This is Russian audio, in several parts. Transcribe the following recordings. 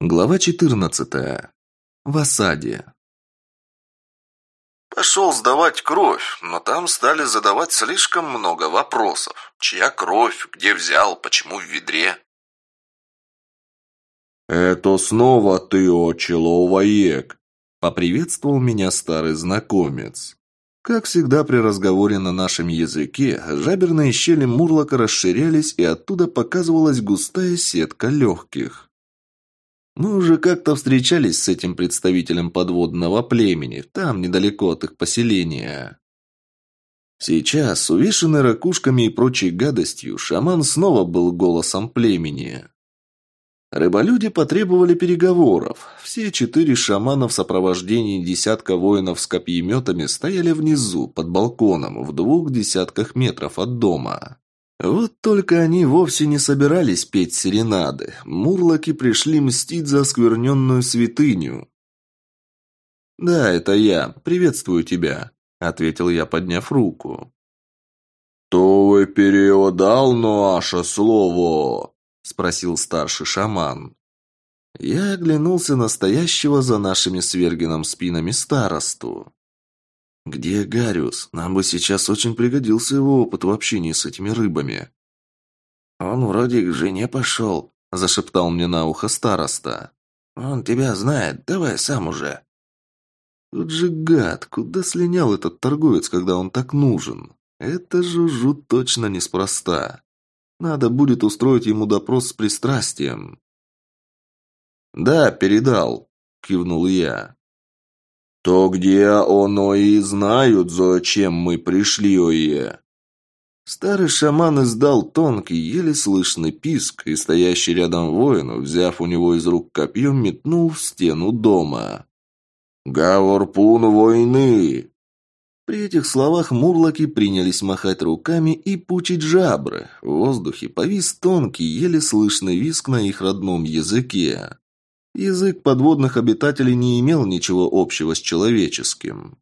Глава 14. В осаде. Пошел сдавать кровь, но там стали задавать слишком много вопросов. Чья кровь, где взял, почему в ведре? «Это снова ты, о человек!» – поприветствовал меня старый знакомец. Как всегда при разговоре на нашем языке, жаберные щели мурлока расширялись, и оттуда показывалась густая сетка легких. Мы уже как-то встречались с этим представителем подводного племени, там, недалеко от их поселения. Сейчас, увешанный ракушками и прочей гадостью, шаман снова был голосом племени. Рыболюди потребовали переговоров. Все четыре шамана в сопровождении десятка воинов с копьеметами стояли внизу, под балконом, в двух десятках метров от дома. Вот только они вовсе не собирались петь серенады. Мурлоки пришли мстить за оскверненную святыню. «Да, это я. Приветствую тебя», — ответил я, подняв руку. «То вы переодал наше слово?» — спросил старший шаман. Я оглянулся настоящего за нашими свергином спинами старосту. «Где Гариус? Нам бы сейчас очень пригодился его опыт в общении с этими рыбами». «Он вроде к жене пошел», – зашептал мне на ухо староста. «Он тебя знает, давай сам уже». «Вот же гад, куда слинял этот торговец, когда он так нужен? Это жужу точно неспроста. Надо будет устроить ему допрос с пристрастием». «Да, передал», – кивнул я. «То где оно и знают, зачем мы пришли, ое?» Старый шаман издал тонкий, еле слышный писк, и стоящий рядом воин, взяв у него из рук копье, метнул в стену дома. «Гаворпун войны!» При этих словах мурлоки принялись махать руками и пучить жабры. В воздухе повис тонкий, еле слышный виск на их родном языке. Язык подводных обитателей не имел ничего общего с человеческим.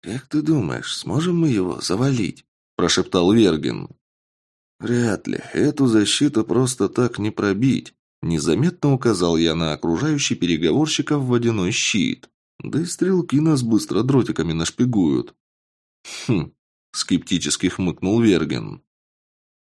«Как ты думаешь, сможем мы его завалить?» – прошептал Вергин. «Вряд ли. Эту защиту просто так не пробить», – незаметно указал я на окружающий переговорщиков водяной щит. «Да и стрелки нас быстро дротиками нашпигуют». «Хм», – скептически хмыкнул Вергин.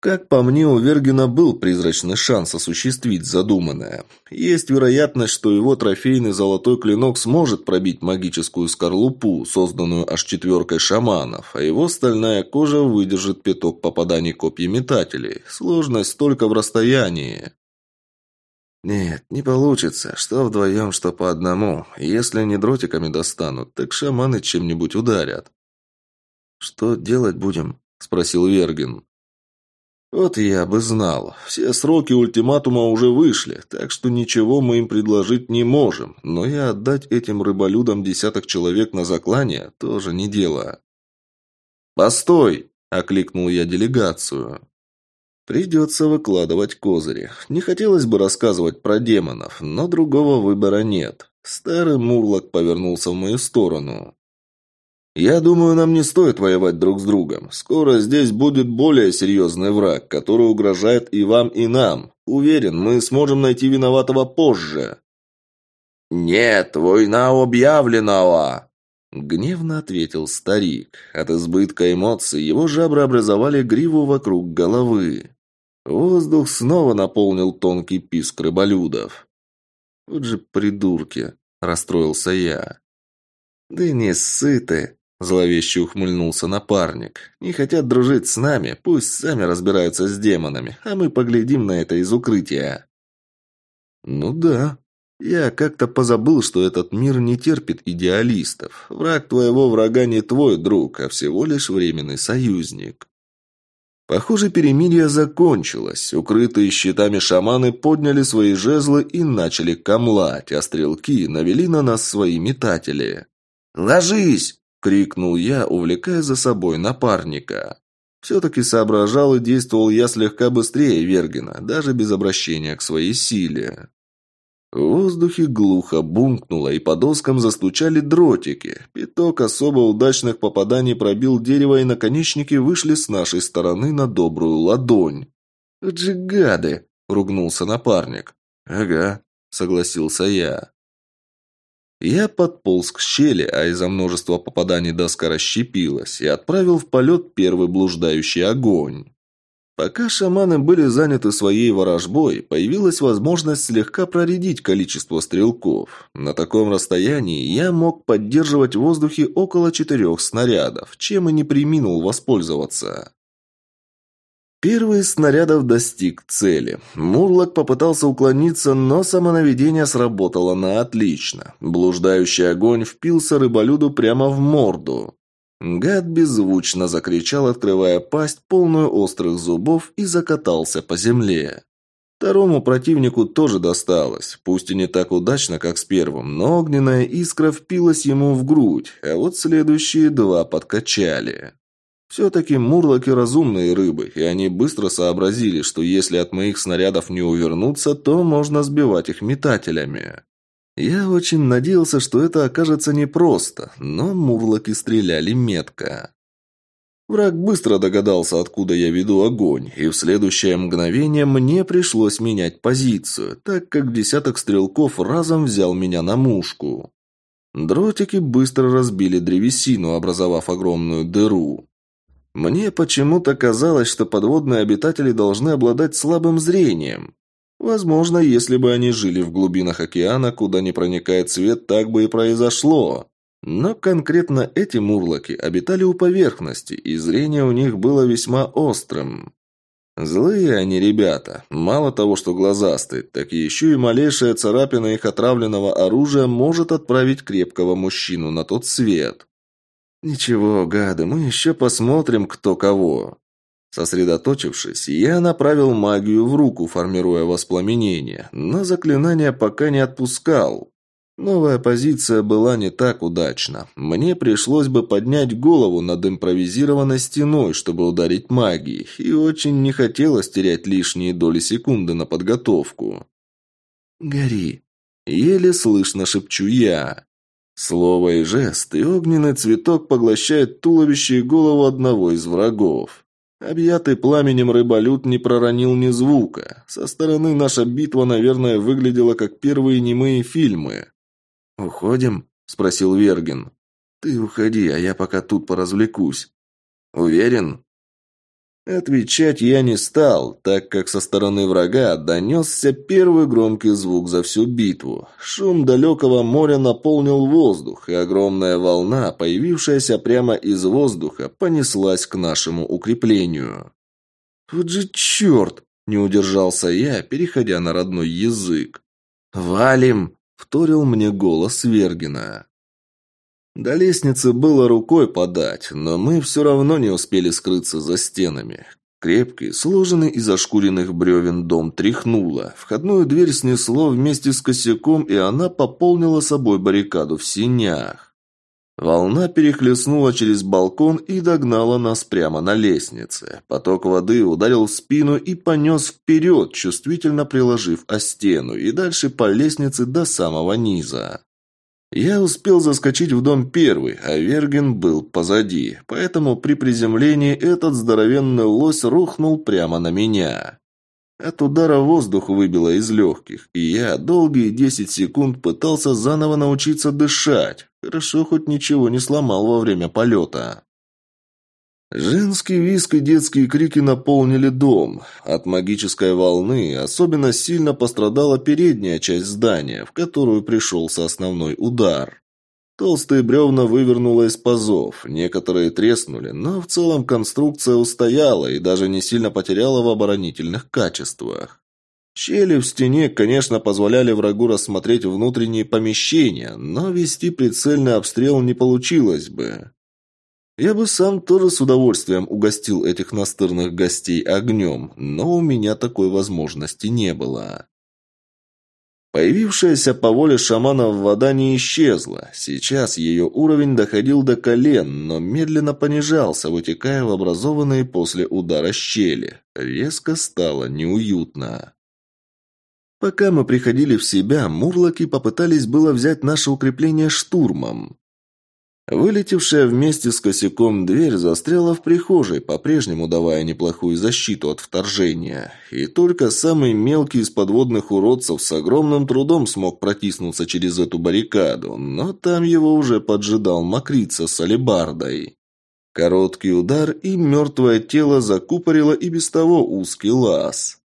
Как по мне, у Вергина был призрачный шанс осуществить задуманное. Есть вероятность, что его трофейный золотой клинок сможет пробить магическую скорлупу, созданную аж четверкой шаманов, а его стальная кожа выдержит пяток попаданий копьеметателей. Сложность только в расстоянии. Нет, не получится. Что вдвоем, что по одному. Если не дротиками достанут, так шаманы чем-нибудь ударят. «Что делать будем?» – спросил Вергин. «Вот я бы знал. Все сроки ультиматума уже вышли, так что ничего мы им предложить не можем. Но и отдать этим рыболюдам десяток человек на заклание тоже не дело». «Постой!» – окликнул я делегацию. «Придется выкладывать козыри. Не хотелось бы рассказывать про демонов, но другого выбора нет». Старый Мурлок повернулся в мою сторону. Я думаю, нам не стоит воевать друг с другом. Скоро здесь будет более серьезный враг, который угрожает и вам, и нам. Уверен, мы сможем найти виноватого позже». «Нет, война объявленного!» Гневно ответил старик. От избытка эмоций его жабры образовали гриву вокруг головы. Воздух снова наполнил тонкий писк рыболюдов. «Вот же придурки!» – расстроился я. «Да не сыты!» Зловеще ухмыльнулся напарник. «Не хотят дружить с нами, пусть сами разбираются с демонами, а мы поглядим на это из укрытия». «Ну да. Я как-то позабыл, что этот мир не терпит идеалистов. Враг твоего врага не твой друг, а всего лишь временный союзник». Похоже, перемирие закончилось. Укрытые щитами шаманы подняли свои жезлы и начали камлать, а стрелки навели на нас свои метатели. «Ложись!» – крикнул я, увлекая за собой напарника. Все-таки соображал и действовал я слегка быстрее Вергина, даже без обращения к своей силе. В воздухе глухо бумкнуло, и по доскам застучали дротики. Пяток особо удачных попаданий пробил дерево, и наконечники вышли с нашей стороны на добрую ладонь. «Джигады!» – ругнулся напарник. «Ага. – согласился я. Я подполз к щели, а из-за множества попаданий доска расщепилась, и отправил в полет первый блуждающий огонь. Пока шаманы были заняты своей ворожбой, появилась возможность слегка проредить количество стрелков. На таком расстоянии я мог поддерживать в воздухе около четырех снарядов, чем и не приминул воспользоваться. Первый из снарядов достиг цели. Мурлок попытался уклониться, но самонаведение сработало на отлично. Блуждающий огонь впился рыболюду прямо в морду. Гад беззвучно закричал, открывая пасть, полную острых зубов, и закатался по земле. Второму противнику тоже досталось, пусть и не так удачно, как с первым, но огненная искра впилась ему в грудь, а вот следующие два подкачали. Все-таки мурлоки разумные рыбы, и они быстро сообразили, что если от моих снарядов не увернуться, то можно сбивать их метателями. Я очень надеялся, что это окажется непросто, но мурлоки стреляли метко. Враг быстро догадался, откуда я веду огонь, и в следующее мгновение мне пришлось менять позицию, так как десяток стрелков разом взял меня на мушку. Дротики быстро разбили древесину, образовав огромную дыру. Мне почему-то казалось, что подводные обитатели должны обладать слабым зрением. Возможно, если бы они жили в глубинах океана, куда не проникает свет, так бы и произошло. Но конкретно эти мурлоки обитали у поверхности, и зрение у них было весьма острым. Злые они ребята. Мало того, что глазастые, так еще и малейшая царапина их отравленного оружия может отправить крепкого мужчину на тот свет. «Ничего, гады, мы еще посмотрим, кто кого». Сосредоточившись, я направил магию в руку, формируя воспламенение, но заклинание пока не отпускал. Новая позиция была не так удачна. Мне пришлось бы поднять голову над импровизированной стеной, чтобы ударить магией, и очень не хотелось терять лишние доли секунды на подготовку. «Гори!» – еле слышно шепчу я. Слово и жест, и огненный цветок поглощает туловище и голову одного из врагов. Объятый пламенем рыболют не проронил ни звука. Со стороны наша битва, наверное, выглядела как первые немые фильмы. «Уходим?» – спросил Вергин. «Ты уходи, а я пока тут поразвлекусь». «Уверен?» Отвечать я не стал, так как со стороны врага донесся первый громкий звук за всю битву. Шум далекого моря наполнил воздух, и огромная волна, появившаяся прямо из воздуха, понеслась к нашему укреплению. «Вот же черт!» – не удержался я, переходя на родной язык. «Валим!» – вторил мне голос Вергина. До лестницы было рукой подать, но мы все равно не успели скрыться за стенами. Крепкий, сложенный из ошкуренных бревен дом тряхнуло. Входную дверь снесло вместе с косяком, и она пополнила собой баррикаду в синях. Волна перехлестнула через балкон и догнала нас прямо на лестнице. Поток воды ударил в спину и понес вперед, чувствительно приложив о стену, и дальше по лестнице до самого низа. Я успел заскочить в дом первый, а Верген был позади, поэтому при приземлении этот здоровенный лось рухнул прямо на меня. От удара воздух выбило из легких, и я долгие десять секунд пытался заново научиться дышать. Хорошо, хоть ничего не сломал во время полета. Женский виск и детские крики наполнили дом. От магической волны особенно сильно пострадала передняя часть здания, в которую пришелся основной удар. Толстые бревна вывернуло из пазов, некоторые треснули, но в целом конструкция устояла и даже не сильно потеряла в оборонительных качествах. Щели в стене, конечно, позволяли врагу рассмотреть внутренние помещения, но вести прицельный обстрел не получилось бы. Я бы сам тоже с удовольствием угостил этих настырных гостей огнем, но у меня такой возможности не было. Появившаяся по воле шаманов вода не исчезла. Сейчас ее уровень доходил до колен, но медленно понижался, вытекая в образованные после удара щели. Резко стало неуютно. Пока мы приходили в себя, мурлоки попытались было взять наше укрепление штурмом. Вылетевшая вместе с косяком дверь застряла в прихожей, по-прежнему давая неплохую защиту от вторжения. И только самый мелкий из подводных уродцев с огромным трудом смог протиснуться через эту баррикаду, но там его уже поджидал Макрица с алебардой. Короткий удар, и мертвое тело закупорило и без того узкий лаз.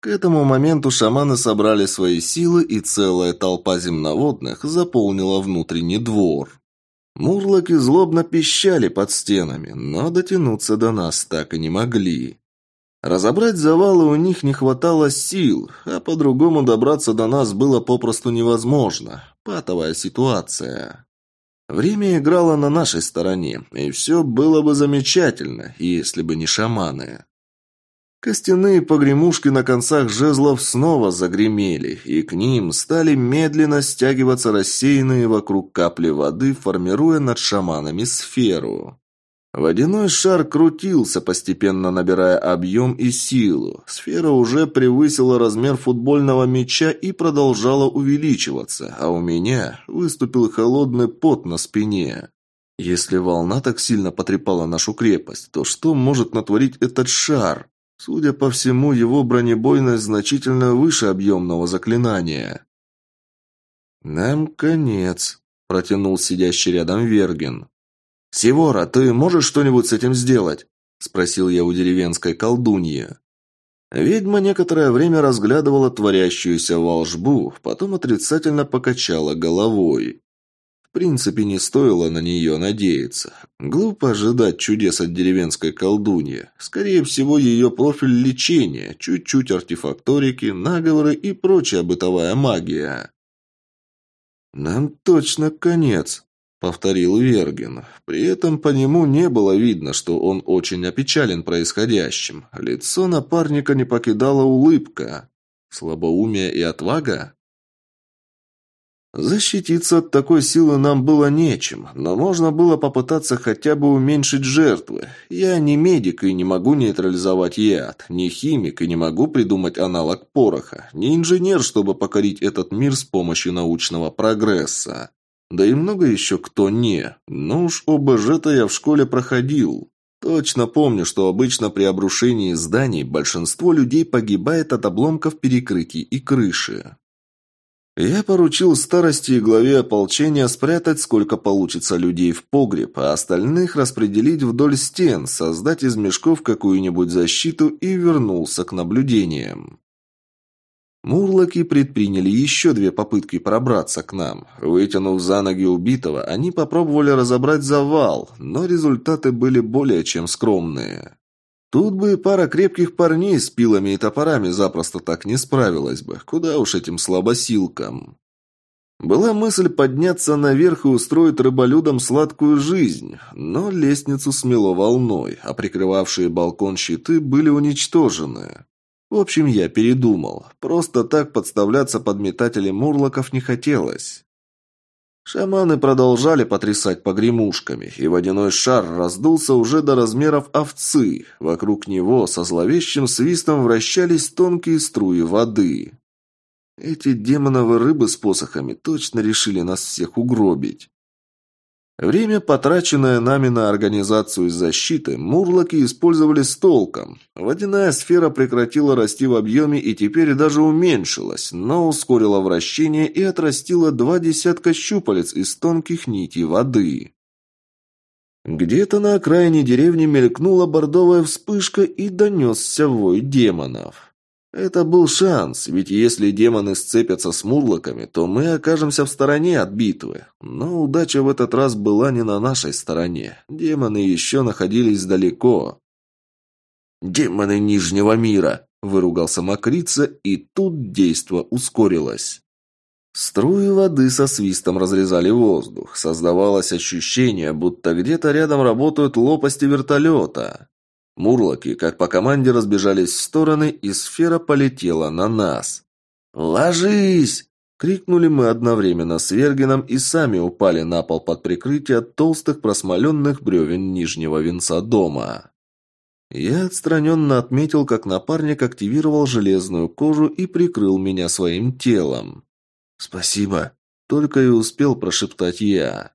К этому моменту шаманы собрали свои силы, и целая толпа земноводных заполнила внутренний двор. Мурлоки злобно пищали под стенами, но дотянуться до нас так и не могли. Разобрать завалы у них не хватало сил, а по-другому добраться до нас было попросту невозможно. Патовая ситуация. Время играло на нашей стороне, и все было бы замечательно, если бы не шаманы. Костяные погремушки на концах жезлов снова загремели, и к ним стали медленно стягиваться рассеянные вокруг капли воды, формируя над шаманами сферу. Водяной шар крутился, постепенно набирая объем и силу. Сфера уже превысила размер футбольного мяча и продолжала увеличиваться, а у меня выступил холодный пот на спине. Если волна так сильно потрепала нашу крепость, то что может натворить этот шар? Судя по всему, его бронебойность значительно выше объемного заклинания. «Нам конец», – протянул сидящий рядом Верген. «Сивора, ты можешь что-нибудь с этим сделать?» – спросил я у деревенской колдуньи. Ведьма некоторое время разглядывала творящуюся волшбу, потом отрицательно покачала головой принципе, не стоило на нее надеяться. Глупо ожидать чудес от деревенской колдуньи. Скорее всего, ее профиль лечения, чуть-чуть артефакторики, наговоры и прочая бытовая магия. «Нам точно конец», — повторил Верген. При этом по нему не было видно, что он очень опечален происходящим. Лицо напарника не покидала улыбка. Слабоумие и отвага? Защититься от такой силы нам было нечем, но можно было попытаться хотя бы уменьшить жертвы. Я не медик и не могу нейтрализовать яд, не химик и не могу придумать аналог пороха, не инженер, чтобы покорить этот мир с помощью научного прогресса. Да и много еще кто не. Ну уж ОБЖ-то я в школе проходил. Точно помню, что обычно при обрушении зданий большинство людей погибает от обломков перекрытий и крыши. Я поручил старости и главе ополчения спрятать, сколько получится людей в погреб, а остальных распределить вдоль стен, создать из мешков какую-нибудь защиту и вернулся к наблюдениям. Мурлоки предприняли еще две попытки пробраться к нам. Вытянув за ноги убитого, они попробовали разобрать завал, но результаты были более чем скромные. Тут бы пара крепких парней с пилами и топорами запросто так не справилась бы. Куда уж этим слабосилкам. Была мысль подняться наверх и устроить рыболюдам сладкую жизнь, но лестницу смело волной, а прикрывавшие балкон щиты были уничтожены. В общем, я передумал. Просто так подставляться под метатели мурлоков не хотелось. Шаманы продолжали потрясать погремушками, и водяной шар раздулся уже до размеров овцы. Вокруг него со зловещим свистом вращались тонкие струи воды. Эти демоновы рыбы с посохами точно решили нас всех угробить. Время, потраченное нами на организацию защиты, мурлоки использовали с толком. Водяная сфера прекратила расти в объеме и теперь даже уменьшилась, но ускорила вращение и отрастила два десятка щупалец из тонких нитей воды. Где-то на окраине деревни мелькнула бордовая вспышка и донесся вой демонов. Это был шанс, ведь если демоны сцепятся с мурлоками, то мы окажемся в стороне от битвы. Но удача в этот раз была не на нашей стороне. Демоны еще находились далеко. «Демоны Нижнего мира!» – выругался Макрица, и тут действо ускорилось. Струи воды со свистом разрезали воздух. Создавалось ощущение, будто где-то рядом работают лопасти вертолета. Мурлоки, как по команде, разбежались в стороны, и сфера полетела на нас. «Ложись!» — крикнули мы одновременно с Вергином и сами упали на пол под прикрытие толстых просмоленных бревен нижнего венца дома. Я отстраненно отметил, как напарник активировал железную кожу и прикрыл меня своим телом. «Спасибо», — только и успел прошептать я.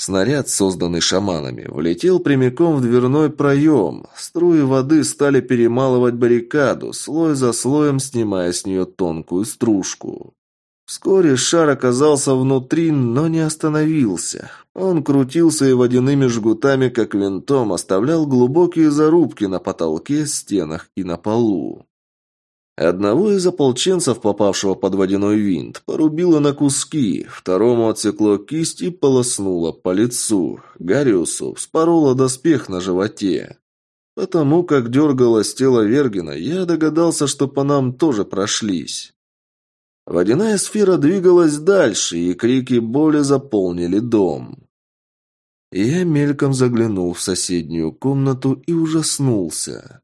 Снаряд, созданный шаманами, влетел прямиком в дверной проем. Струи воды стали перемалывать баррикаду, слой за слоем снимая с нее тонкую стружку. Вскоре шар оказался внутри, но не остановился. Он крутился и водяными жгутами, как винтом, оставлял глубокие зарубки на потолке, стенах и на полу. Одного из ополченцев, попавшего под водяной винт, порубило на куски, второму отсекло кисть и полоснуло по лицу. Гариусу вспороло доспех на животе. Потому как дергалось тело Вергина, я догадался, что по нам тоже прошлись. Водяная сфера двигалась дальше, и крики боли заполнили дом. Я мельком заглянул в соседнюю комнату и ужаснулся.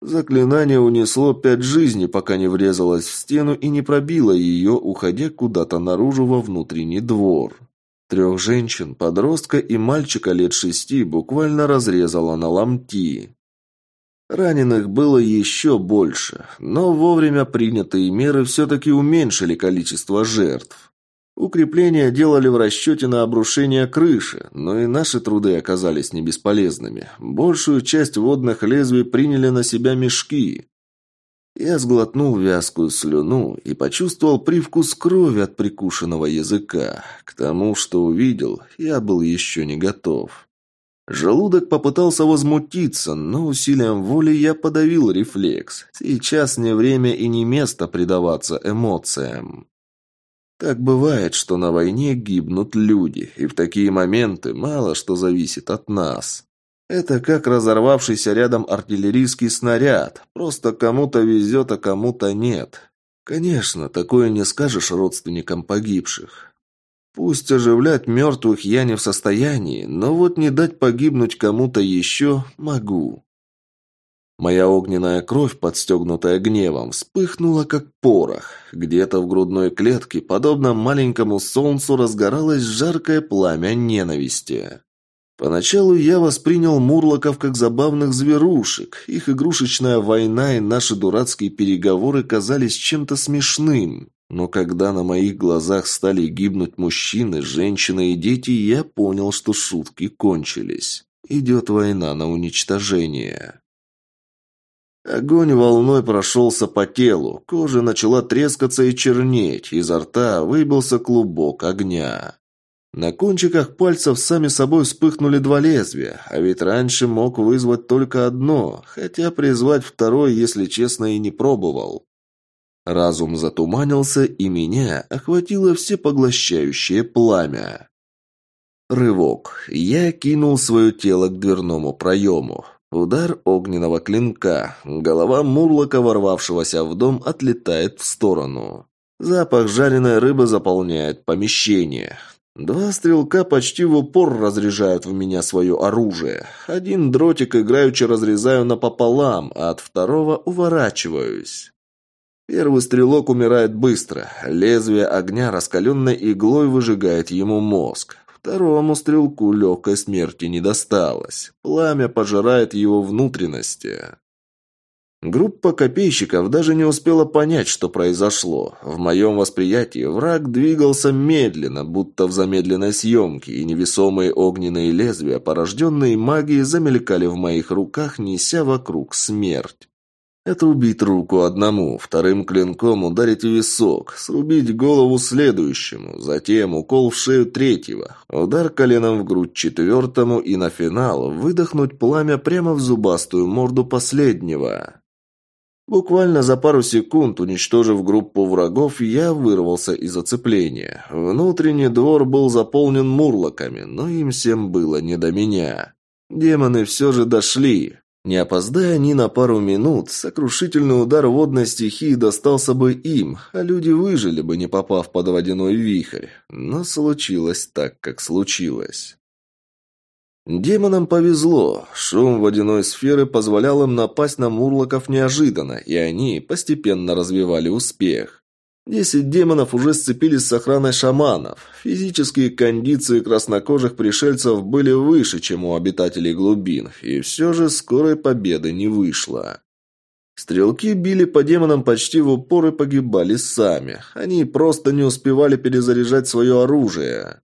Заклинание унесло пять жизней, пока не врезалось в стену и не пробило ее, уходя куда-то наружу во внутренний двор. Трех женщин, подростка и мальчика лет шести буквально разрезало на ломти. Раненых было еще больше, но вовремя принятые меры все-таки уменьшили количество жертв. Укрепления делали в расчете на обрушение крыши, но и наши труды оказались не бесполезными. Большую часть водных лезвий приняли на себя мешки. Я сглотнул вязкую слюну и почувствовал привкус крови от прикушенного языка. К тому, что увидел, я был еще не готов. Желудок попытался возмутиться, но усилием воли я подавил рефлекс. Сейчас не время и не место предаваться эмоциям. Так бывает, что на войне гибнут люди, и в такие моменты мало что зависит от нас. Это как разорвавшийся рядом артиллерийский снаряд. Просто кому-то везет, а кому-то нет. Конечно, такое не скажешь родственникам погибших. Пусть оживлять мертвых я не в состоянии, но вот не дать погибнуть кому-то еще могу. Моя огненная кровь, подстегнутая гневом, вспыхнула как порох. Где-то в грудной клетке, подобно маленькому солнцу, разгоралось жаркое пламя ненависти. Поначалу я воспринял мурлоков как забавных зверушек. Их игрушечная война и наши дурацкие переговоры казались чем-то смешным. Но когда на моих глазах стали гибнуть мужчины, женщины и дети, я понял, что шутки кончились. Идет война на уничтожение. Огонь волной прошелся по телу, кожа начала трескаться и чернеть, изо рта выбился клубок огня. На кончиках пальцев сами собой вспыхнули два лезвия, а ведь раньше мог вызвать только одно, хотя призвать второе, если честно, и не пробовал. Разум затуманился, и меня охватило всепоглощающее пламя. Рывок. Я кинул свое тело к дверному проему. Удар огненного клинка. Голова мурлока, ворвавшегося в дом, отлетает в сторону. Запах жареной рыбы заполняет помещение. Два стрелка почти в упор разряжают в меня свое оружие. Один дротик играючи разрезаю напополам, а от второго уворачиваюсь. Первый стрелок умирает быстро. Лезвие огня раскаленной иглой выжигает ему мозг. Второму стрелку легкой смерти не досталось. Пламя пожирает его внутренности. Группа копейщиков даже не успела понять, что произошло. В моем восприятии враг двигался медленно, будто в замедленной съемке, и невесомые огненные лезвия, порожденные магией, замелькали в моих руках, неся вокруг смерть. Это убить руку одному, вторым клинком ударить висок, срубить голову следующему, затем укол в шею третьего, удар коленом в грудь четвертому и на финал выдохнуть пламя прямо в зубастую морду последнего. Буквально за пару секунд, уничтожив группу врагов, я вырвался из оцепления. Внутренний двор был заполнен мурлоками, но им всем было не до меня. Демоны все же дошли. Не опоздая ни на пару минут, сокрушительный удар водной стихии достался бы им, а люди выжили бы, не попав под водяной вихрь. Но случилось так, как случилось. Демонам повезло. Шум водяной сферы позволял им напасть на мурлоков неожиданно, и они постепенно развивали успех. Десять демонов уже сцепились с охраной шаманов. Физические кондиции краснокожих пришельцев были выше, чем у обитателей глубин, и все же скорой победы не вышло. Стрелки били по демонам почти в упор и погибали сами. Они просто не успевали перезаряжать свое оружие.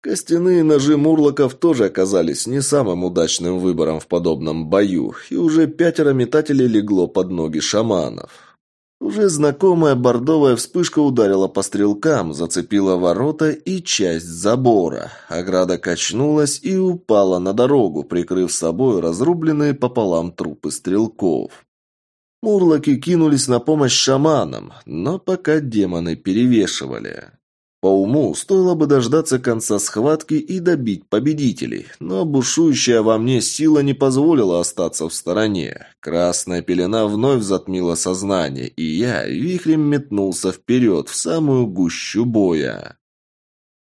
Костяные ножи мурлоков тоже оказались не самым удачным выбором в подобном бою, и уже пятеро метателей легло под ноги шаманов. Уже знакомая бордовая вспышка ударила по стрелкам, зацепила ворота и часть забора. Ограда качнулась и упала на дорогу, прикрыв собой разрубленные пополам трупы стрелков. Мурлоки кинулись на помощь шаманам, но пока демоны перевешивали. По уму, стоило бы дождаться конца схватки и добить победителей, но бушующая во мне сила не позволила остаться в стороне. Красная пелена вновь затмила сознание, и я вихрем метнулся вперед, в самую гущу боя.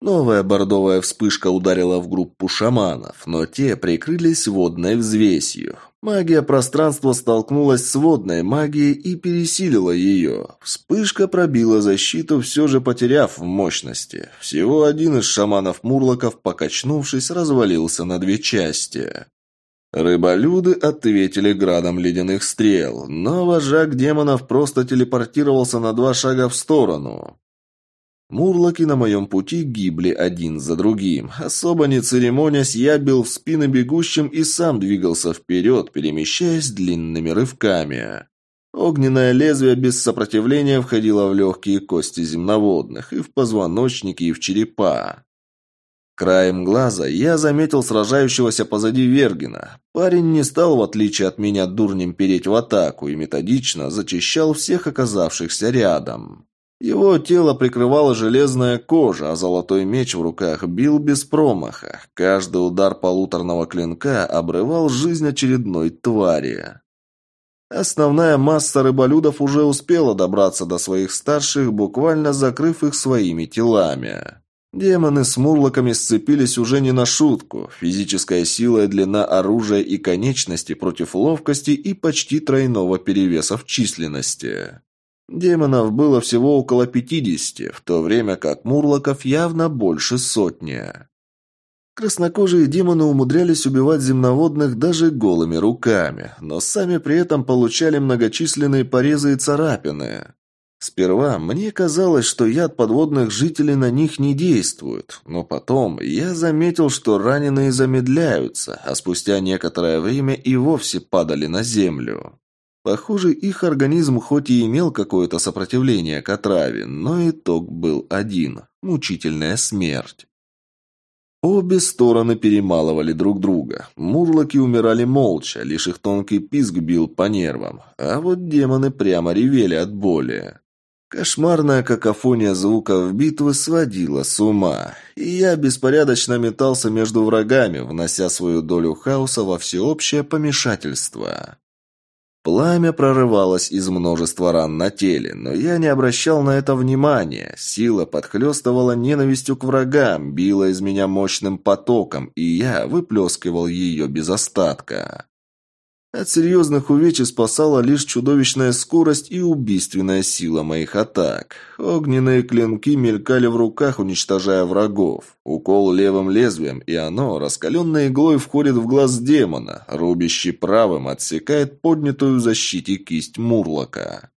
Новая бордовая вспышка ударила в группу шаманов, но те прикрылись водной взвесью. Магия пространства столкнулась с водной магией и пересилила ее. Вспышка пробила защиту, все же потеряв в мощности. Всего один из шаманов-мурлоков, покачнувшись, развалился на две части. Рыболюды ответили градом ледяных стрел, но вожак демонов просто телепортировался на два шага в сторону. Мурлоки на моем пути гибли один за другим. Особо не церемонясь, я бил в спины бегущим и сам двигался вперед, перемещаясь длинными рывками. Огненное лезвие без сопротивления входило в легкие кости земноводных, и в позвоночники, и в черепа. Краем глаза я заметил сражающегося позади Вергина. Парень не стал, в отличие от меня, дурнем переть в атаку и методично зачищал всех оказавшихся рядом. Его тело прикрывала железная кожа, а золотой меч в руках бил без промаха. Каждый удар полуторного клинка обрывал жизнь очередной твари. Основная масса рыболюдов уже успела добраться до своих старших, буквально закрыв их своими телами. Демоны с мурлоками сцепились уже не на шутку. Физическая сила и длина оружия и конечности против ловкости и почти тройного перевеса в численности. Демонов было всего около пятидесяти, в то время как мурлоков явно больше сотни. Краснокожие демоны умудрялись убивать земноводных даже голыми руками, но сами при этом получали многочисленные порезы и царапины. Сперва мне казалось, что яд подводных жителей на них не действует, но потом я заметил, что раненые замедляются, а спустя некоторое время и вовсе падали на землю. Похоже, их организм хоть и имел какое-то сопротивление к отраве, но итог был один – мучительная смерть. Обе стороны перемалывали друг друга. Мурлоки умирали молча, лишь их тонкий писк бил по нервам, а вот демоны прямо ревели от боли. Кошмарная какофония звуков битвы сводила с ума, и я беспорядочно метался между врагами, внося свою долю хаоса во всеобщее помешательство. Пламя прорывалось из множества ран на теле, но я не обращал на это внимания. Сила подхлестывала ненавистью к врагам, била из меня мощным потоком, и я выплескивал ее без остатка. От серьезных увечий спасала лишь чудовищная скорость и убийственная сила моих атак. Огненные клинки мелькали в руках, уничтожая врагов. Укол левым лезвием, и оно, раскаленной иглой, входит в глаз демона. Рубящий правым отсекает поднятую в защите кисть Мурлока.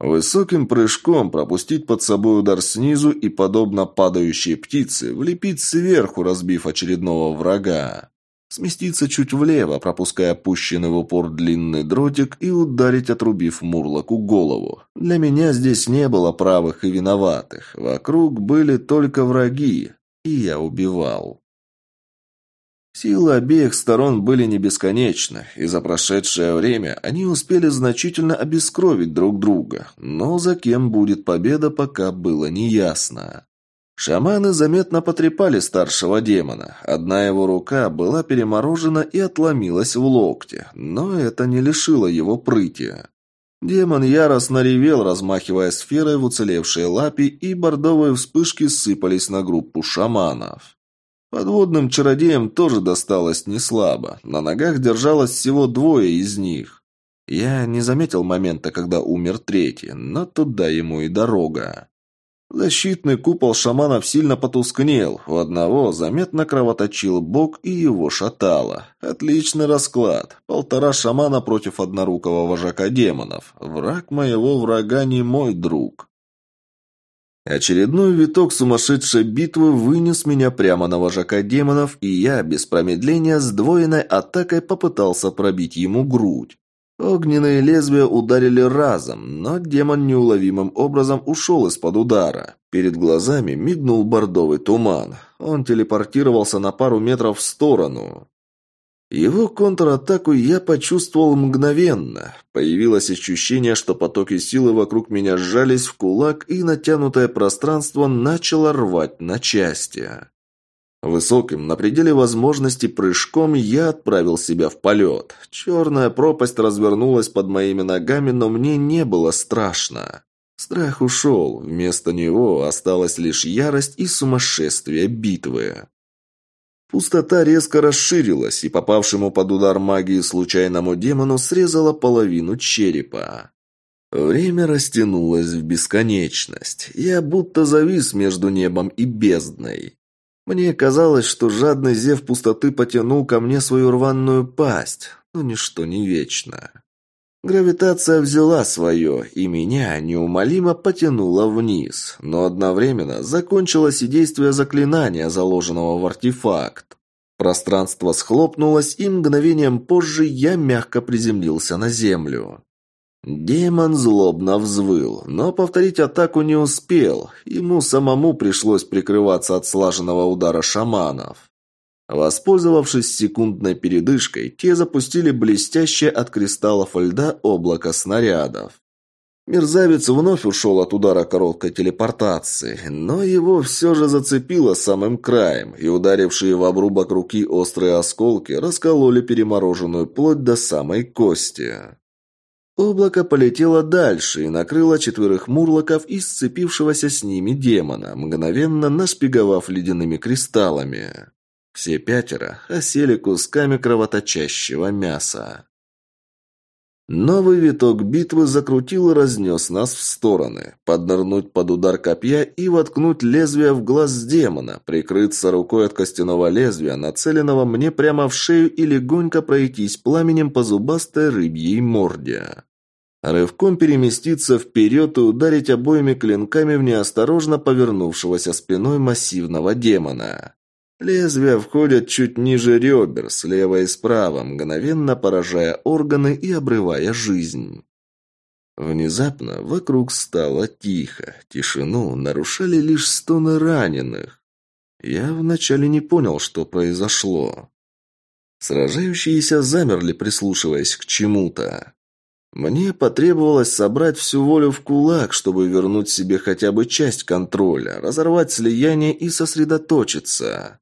Высоким прыжком пропустить под собой удар снизу и, подобно падающей птице, влепить сверху, разбив очередного врага. Сместиться чуть влево, пропуская опущенный в упор длинный дротик и ударить, отрубив Мурлоку голову. Для меня здесь не было правых и виноватых. Вокруг были только враги, и я убивал. Силы обеих сторон были не бесконечны, и за прошедшее время они успели значительно обескровить друг друга, но за кем будет победа, пока было неясно. Шаманы заметно потрепали старшего демона. Одна его рука была переморожена и отломилась в локте, но это не лишило его прыти. Демон яростно ревел, размахивая сферой в уцелевшей лапе, и бордовые вспышки сыпались на группу шаманов. Подводным чародеям тоже досталось неслабо. На ногах держалось всего двое из них. Я не заметил момента, когда умер третий, но туда ему и дорога. Защитный купол шаманов сильно потускнел. У одного заметно кровоточил бок и его шатало. Отличный расклад. Полтора шамана против однорукого вожака демонов. Враг моего врага не мой друг. Очередной виток сумасшедшей битвы вынес меня прямо на вожака демонов, и я, без промедления, сдвоенной атакой попытался пробить ему грудь. Огненные лезвия ударили разом, но демон неуловимым образом ушел из-под удара. Перед глазами мигнул бордовый туман. Он телепортировался на пару метров в сторону. Его контратаку я почувствовал мгновенно. Появилось ощущение, что потоки силы вокруг меня сжались в кулак, и натянутое пространство начало рвать на части. Высоким, на пределе возможностей прыжком, я отправил себя в полет. Черная пропасть развернулась под моими ногами, но мне не было страшно. Страх ушел, вместо него осталась лишь ярость и сумасшествие битвы. Пустота резко расширилась, и попавшему под удар магии случайному демону срезала половину черепа. Время растянулось в бесконечность. Я будто завис между небом и бездной. Мне казалось, что жадный зев пустоты потянул ко мне свою рваную пасть, но ничто не вечно. Гравитация взяла свое, и меня неумолимо потянуло вниз, но одновременно закончилось и действие заклинания, заложенного в артефакт. Пространство схлопнулось, и мгновением позже я мягко приземлился на землю. Демон злобно взвыл, но повторить атаку не успел. Ему самому пришлось прикрываться от слаженного удара шаманов. Воспользовавшись секундной передышкой, те запустили блестящее от кристаллов льда облако снарядов. Мерзавец вновь ушел от удара короткой телепортации, но его все же зацепило самым краем, и ударившие в обрубок руки острые осколки раскололи перемороженную плоть до самой кости. Облако полетело дальше и накрыло четверых мурлоков и сцепившегося с ними демона, мгновенно нашпиговав ледяными кристаллами. Все пятеро осели кусками кровоточащего мяса. Новый виток битвы закрутил и разнес нас в стороны. Поднырнуть под удар копья и воткнуть лезвие в глаз демона, прикрыться рукой от костяного лезвия, нацеленного мне прямо в шею и легонько пройтись пламенем по зубастой рыбьей морде. Рывком переместиться вперед и ударить обоими клинками в неосторожно повернувшегося спиной массивного демона. Лезвия входят чуть ниже ребер, слева и справа, мгновенно поражая органы и обрывая жизнь. Внезапно вокруг стало тихо. Тишину нарушали лишь стоны раненых. Я вначале не понял, что произошло. Сражающиеся замерли, прислушиваясь к чему-то. Мне потребовалось собрать всю волю в кулак, чтобы вернуть себе хотя бы часть контроля, разорвать слияние и сосредоточиться.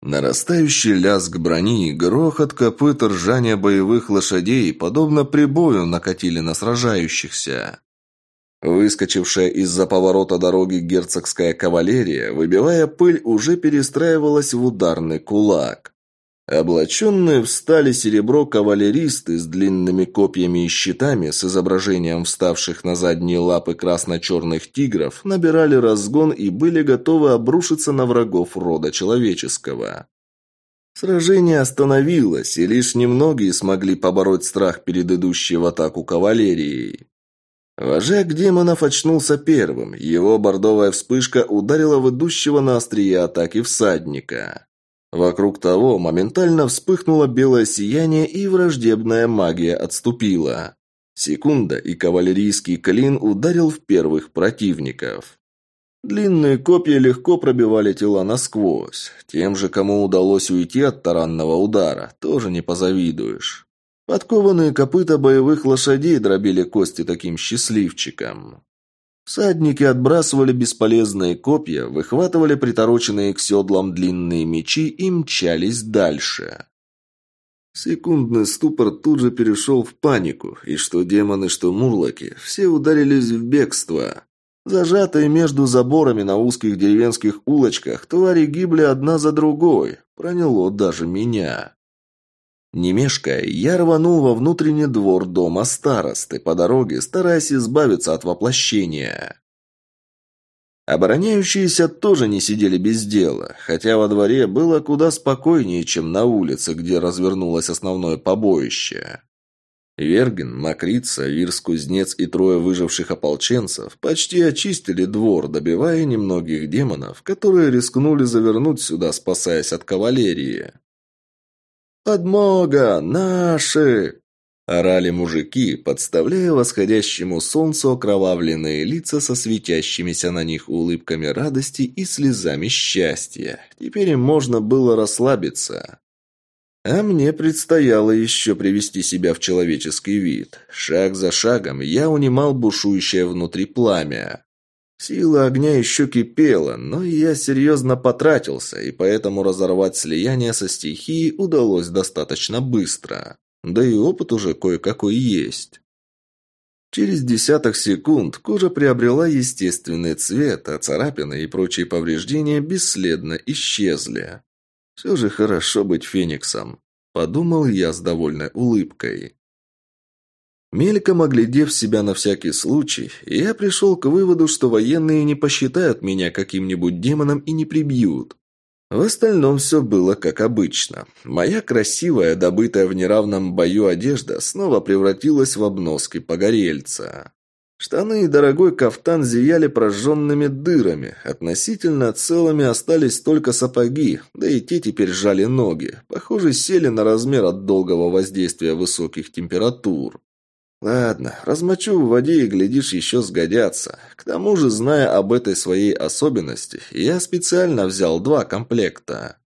Нарастающий лязг брони, грохот копыт ржания боевых лошадей, подобно прибою, накатили на сражающихся. Выскочившая из-за поворота дороги герцогская кавалерия, выбивая пыль, уже перестраивалась в ударный кулак. Облаченные в стали серебро кавалеристы с длинными копьями и щитами с изображением вставших на задние лапы красно-черных тигров набирали разгон и были готовы обрушиться на врагов рода человеческого. Сражение остановилось, и лишь немногие смогли побороть страх перед идущей в атаку кавалерией. Вожак демонов очнулся первым, его бордовая вспышка ударила в идущего на острие атаки всадника. Вокруг того моментально вспыхнуло белое сияние, и враждебная магия отступила. Секунда, и кавалерийский клин ударил в первых противников. Длинные копья легко пробивали тела насквозь. Тем же, кому удалось уйти от таранного удара, тоже не позавидуешь. Подкованные копыта боевых лошадей дробили кости таким счастливчикам. Всадники отбрасывали бесполезные копья, выхватывали притороченные к седлам длинные мечи и мчались дальше. Секундный ступор тут же перешел в панику, и что демоны, что мурлоки, все ударились в бегство. Зажатые между заборами на узких деревенских улочках, твари гибли одна за другой. Проняло даже меня. Не мешкая, я рванул во внутренний двор дома старосты, по дороге стараясь избавиться от воплощения. Обороняющиеся тоже не сидели без дела, хотя во дворе было куда спокойнее, чем на улице, где развернулось основное побоище. Верген, Макрица, Вирс-кузнец и трое выживших ополченцев почти очистили двор, добивая немногих демонов, которые рискнули завернуть сюда, спасаясь от кавалерии. «Подмога! Наши!» Орали мужики, подставляя восходящему солнцу окровавленные лица со светящимися на них улыбками радости и слезами счастья. Теперь им можно было расслабиться. А мне предстояло еще привести себя в человеческий вид. Шаг за шагом я унимал бушующее внутри пламя. Сила огня еще кипела, но я серьезно потратился, и поэтому разорвать слияние со стихией удалось достаточно быстро. Да и опыт уже кое-какой есть. Через десяток секунд кожа приобрела естественный цвет, а царапины и прочие повреждения бесследно исчезли. Все же хорошо быть фениксом, подумал я с довольной улыбкой. Мельком оглядев себя на всякий случай, я пришел к выводу, что военные не посчитают меня каким-нибудь демоном и не прибьют. В остальном все было как обычно. Моя красивая, добытая в неравном бою одежда снова превратилась в обноски погорельца. Штаны и дорогой кафтан зияли прожженными дырами. Относительно целыми остались только сапоги, да и те теперь сжали ноги. Похоже, сели на размер от долгого воздействия высоких температур. Ладно, размочу в воде и, глядишь, еще сгодятся. К тому же, зная об этой своей особенности, я специально взял два комплекта.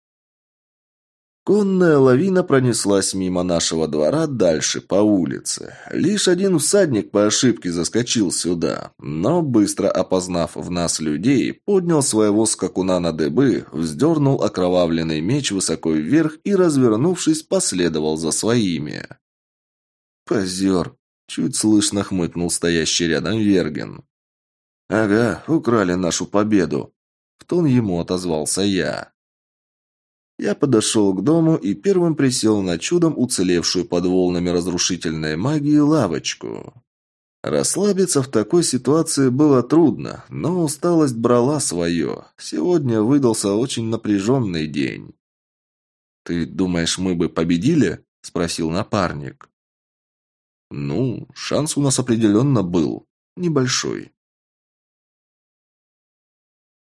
Конная лавина пронеслась мимо нашего двора дальше по улице. Лишь один всадник по ошибке заскочил сюда, но, быстро опознав в нас людей, поднял своего скакуна на дыбы, вздернул окровавленный меч высоко вверх и, развернувшись, последовал за своими. «Позер!» Чуть слышно хмыкнул стоящий рядом Верген. «Ага, украли нашу победу!» В тон ему отозвался я. Я подошел к дому и первым присел на чудом уцелевшую под волнами разрушительной магии лавочку. Расслабиться в такой ситуации было трудно, но усталость брала свое. Сегодня выдался очень напряженный день. «Ты думаешь, мы бы победили?» – спросил напарник. «Ну, шанс у нас определенно был. Небольшой».